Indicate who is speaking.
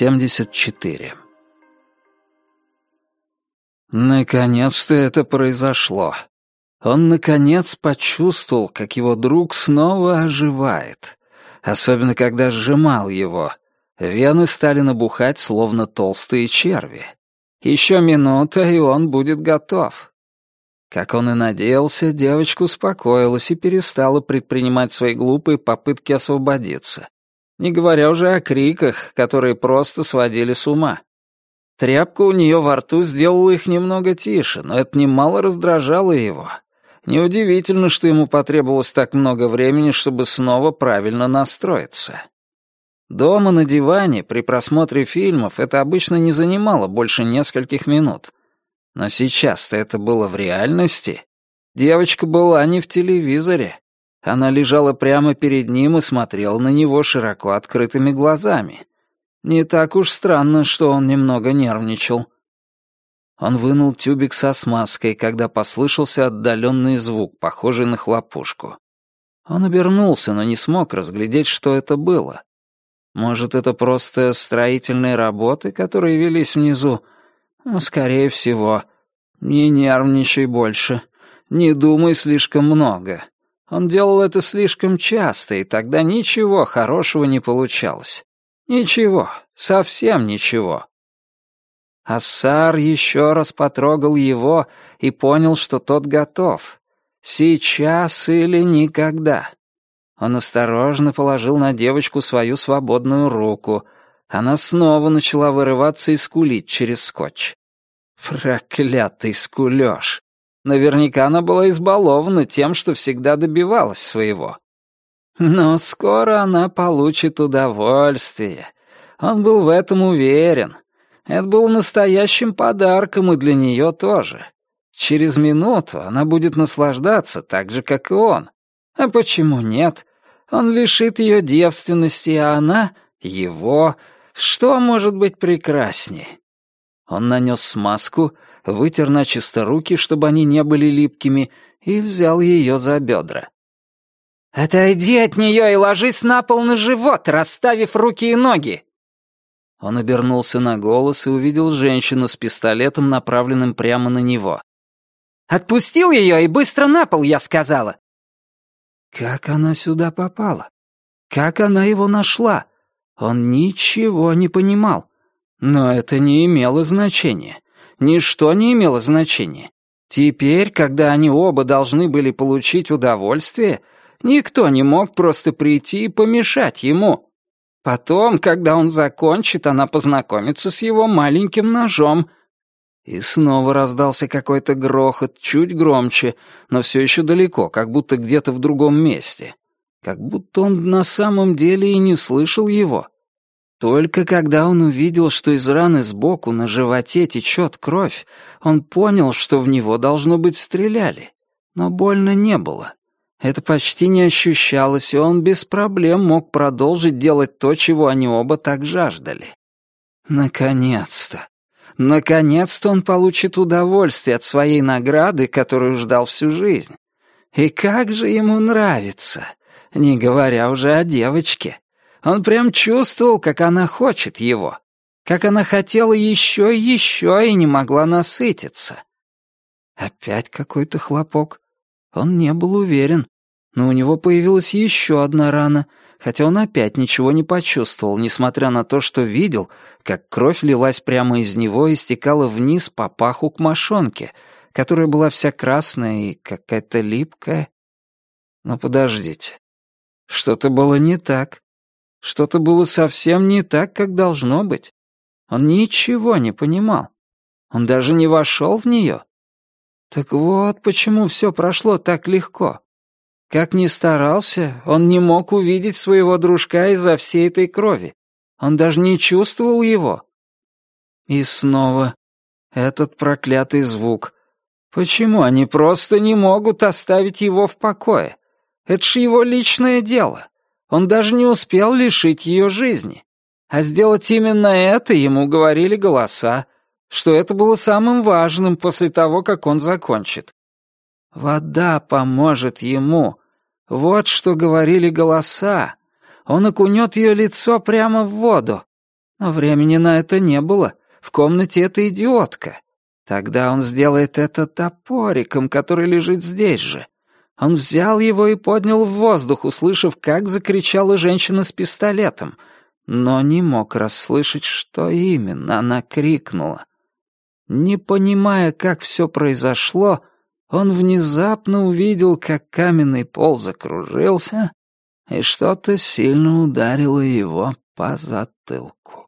Speaker 1: 74. Наконец-то это произошло. Он, наконец, почувствовал, как его друг снова оживает. Особенно, когда сжимал его. Вены стали набухать, словно толстые черви. Еще минута, и он будет готов. Как он и надеялся, девочка успокоилась и перестала предпринимать свои глупые попытки освободиться. Не говоря уже о криках, которые просто сводили с ума. Тряпка у нее во рту сделала их немного тише, но это немало раздражало его. Неудивительно, что ему потребовалось так много времени, чтобы снова правильно настроиться. Дома на диване при просмотре фильмов это обычно не занимало больше нескольких минут. Но сейчас-то это было в реальности. Девочка была не в телевизоре. Она лежала прямо перед ним и смотрела на него широко открытыми глазами. Не так уж странно, что он немного нервничал. Он вынул тюбик со смазкой, когда послышался отдаленный звук, похожий на хлопушку. Он обернулся, но не смог разглядеть, что это было. Может, это просто строительные работы, которые велись внизу? Ну, скорее всего. Не нервничай больше. Не думай слишком много. Он делал это слишком часто, и тогда ничего хорошего не получалось. Ничего, совсем ничего. Ассар еще раз потрогал его и понял, что тот готов. Сейчас или никогда. Он осторожно положил на девочку свою свободную руку. Она снова начала вырываться и скулить через скотч. Проклятый скулёж. Наверняка она была избалована тем, что всегда добивалась своего. Но скоро она получит удовольствие. Он был в этом уверен. Это был настоящим подарком и для нее тоже. Через минуту она будет наслаждаться так же, как и он. А почему нет? Он лишит ее девственности, а она — его. Что может быть прекраснее? Он нанес смазку, вытер начисто руки, чтобы они не были липкими, и взял ее за бедра. «Отойди от нее и ложись на пол на живот, расставив руки и ноги!» Он обернулся на голос и увидел женщину с пистолетом, направленным прямо на него. «Отпустил ее и быстро на пол, я сказала!» Как она сюда попала? Как она его нашла? Он ничего не понимал. Но это не имело значения. Ничто не имело значения. Теперь, когда они оба должны были получить удовольствие, никто не мог просто прийти и помешать ему. Потом, когда он закончит, она познакомится с его маленьким ножом. И снова раздался какой-то грохот, чуть громче, но все еще далеко, как будто где-то в другом месте. Как будто он на самом деле и не слышал его. Только когда он увидел, что из раны сбоку на животе течет кровь, он понял, что в него, должно быть, стреляли. Но больно не было. Это почти не ощущалось, и он без проблем мог продолжить делать то, чего они оба так жаждали. Наконец-то! Наконец-то он получит удовольствие от своей награды, которую ждал всю жизнь. И как же ему нравится, не говоря уже о девочке. Он прям чувствовал, как она хочет его, как она хотела еще и еще и не могла насытиться. Опять какой-то хлопок. Он не был уверен, но у него появилась еще одна рана, хотя он опять ничего не почувствовал, несмотря на то, что видел, как кровь лилась прямо из него и стекала вниз по паху к мошонке, которая была вся красная и какая-то липкая. Но подождите, что-то было не так. Что-то было совсем не так, как должно быть. Он ничего не понимал. Он даже не вошел в нее. Так вот, почему все прошло так легко. Как ни старался, он не мог увидеть своего дружка из-за всей этой крови. Он даже не чувствовал его. И снова этот проклятый звук. Почему они просто не могут оставить его в покое? Это ж его личное дело. Он даже не успел лишить ее жизни. А сделать именно это ему говорили голоса, что это было самым важным после того, как он закончит. Вода поможет ему. Вот что говорили голоса. Он окунет ее лицо прямо в воду. Но времени на это не было. В комнате эта идиотка. Тогда он сделает это топориком, который лежит здесь же. Он взял его и поднял в воздух, услышав, как закричала женщина с пистолетом, но не мог расслышать, что именно она крикнула. Не понимая, как все произошло, он внезапно увидел, как каменный пол закружился, и что-то сильно ударило его по затылку.